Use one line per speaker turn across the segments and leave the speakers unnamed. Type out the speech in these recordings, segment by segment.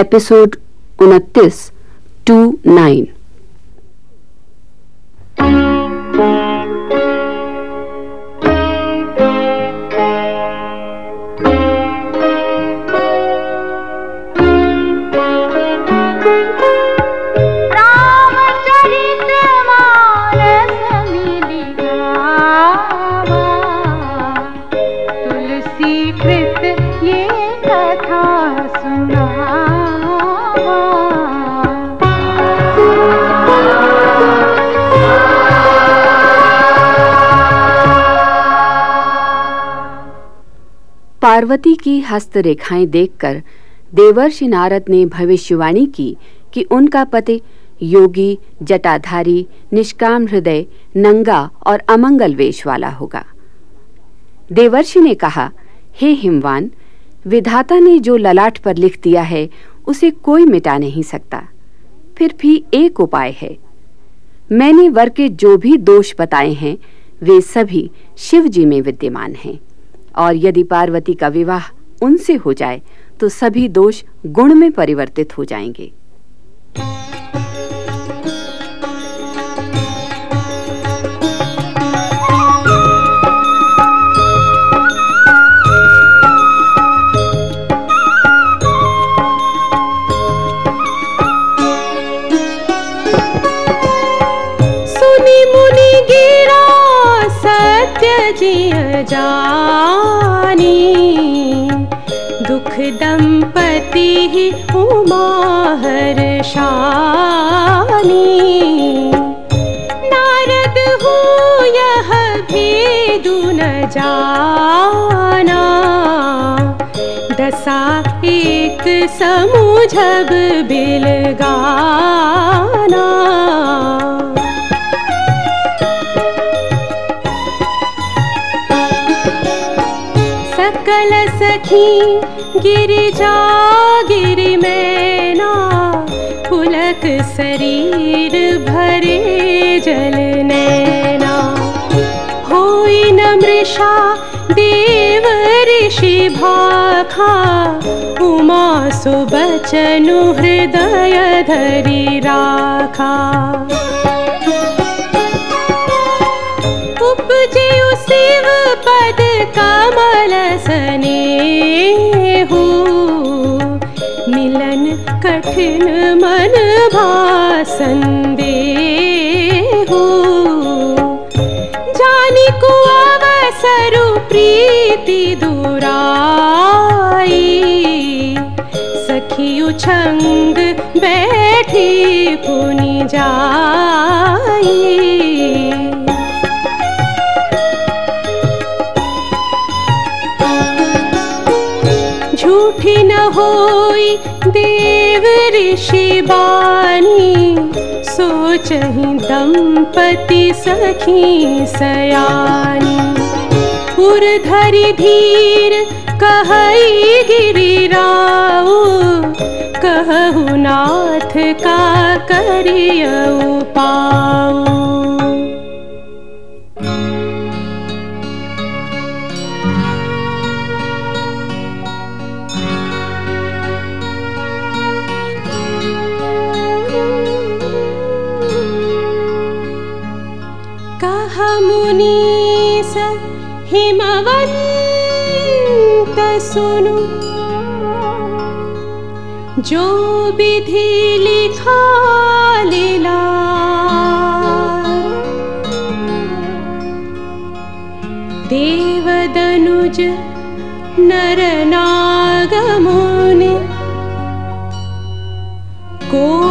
Episode उनतीस two nine Parvati की हस्तरेखाएँ देखकर देवर्षि नारद ने भविष्यवाणी की कि उनका पति योगी, जटाधारी, निष्काम हृदय, नंगा और अमंगल वेश वाला होगा। देवर्षि ने कहा, हे हिमवान, विधाता ने जो ललाट पर लिख दिया है, उसे कोई मिटा नहीं सकता। फिर भी एक उपाय है। मैंने वर के जो भी दोष बताए हैं, वे सभी शिव जी में विद्यमान हैं। और यदि पार्वती का विवाह उनसे हो जाए तो सभी दोष गुण में परिवर्तित हो जाएँगे।
दंपति उमा हर्षानी। नारद न जाना। दशा एक समुझब बिलगाना गिरि मैना पुलक शरीर भरे जल नैना। होई न मृषा देव ऋषि भाखा उमा सुबचनु हृदय धरि राखा हो मिलन कठिन मन भासंदे हो जानी को अवसरु प्रीति दुराई। सखी उछंग बैठी पुनि जाई होई देव ऋषि बानी। सोचही दंपति सखी सयानी। उर्धरि धीर कहु नाथ का करियऊ पाऊ मुनीस हिमवंत सुनु। जो विधि लिखा लीला। देवदनुज नर नागमुनि। को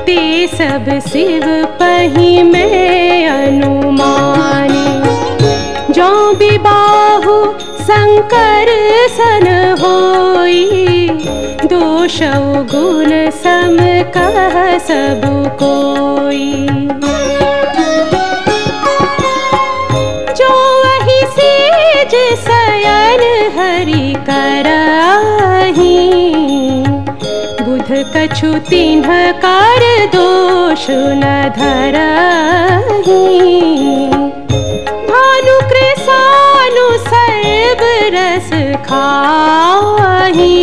ते सब शिव पही में अनुमानी। जो होई दोष गुण सम कह सब कोई कछु तिन्ह कर दोष न कृषानु सर्व रस खाही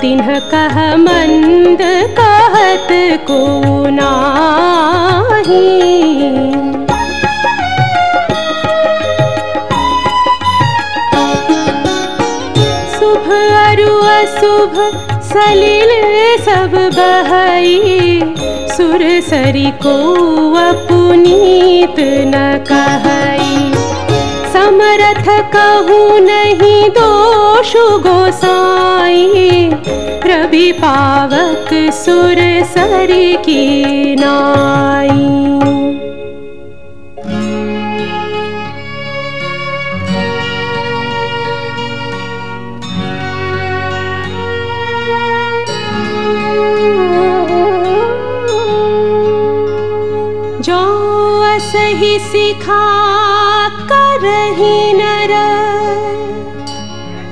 तिन्ह कह मंद कहत को नाही। शुभ सलिल सब सुर सरी को अपुनीत न कहई। समरथ कहूँ नहीं दोषु की नाई सिखा करही नर।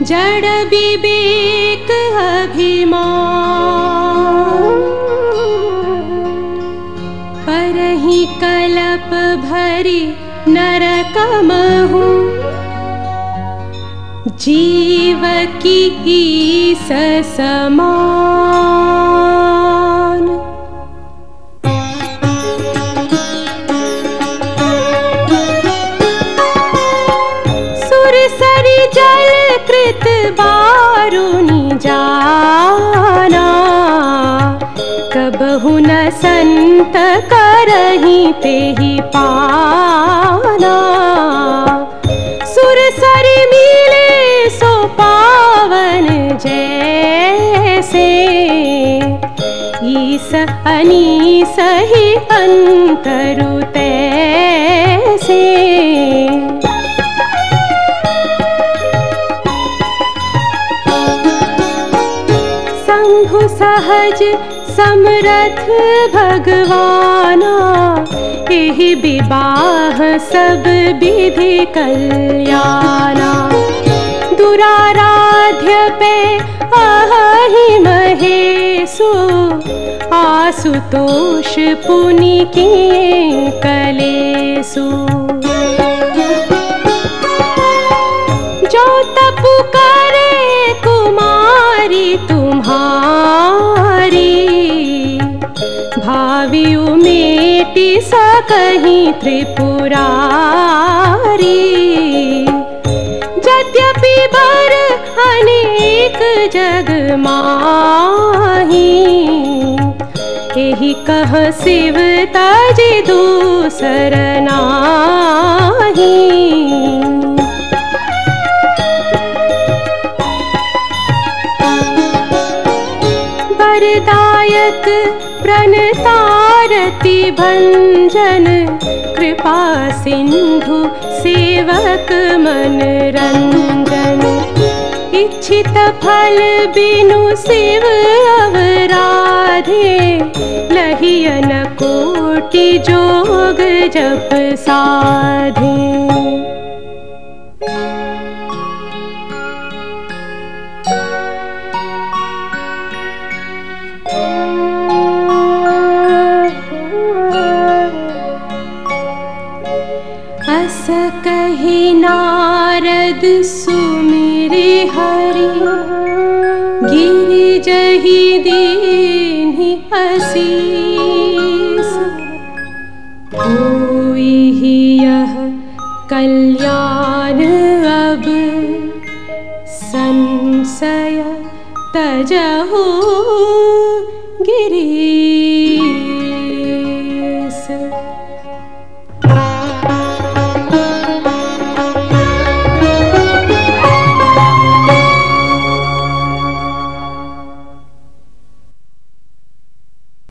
जड़ विवेक अभिमान। परही कलप भरी नरकमहु जीव की ईस सुर जल कृत बारुनि जाना। कबहु न संत करही ते ही पाना। सुर सरी मिले सो पावन जैसे। ईस अनीस ही अंतरु सहज समरथ भगवाना। एहि विवाह सब विधि कल्याणा। दुराराध्य पे अहि महेशु। आसुतोष पुनि किए कलेसु सकहीं त्रिपुरारी। यद्यपि बर अनेक जग माही एहि कह शिव ताजी दूसर वरदायक प्रणतारति भञ्जन कृपा सिन्धु सेवक मन रञ्जन इच्छित फल बिनु शिव अवराधे लहियन कोटि जोग जप साधे नारद सुमिरे हरि। गिरि जही दीन्हि असीस ही यह कल्याण अब। संशय तजहु गिरी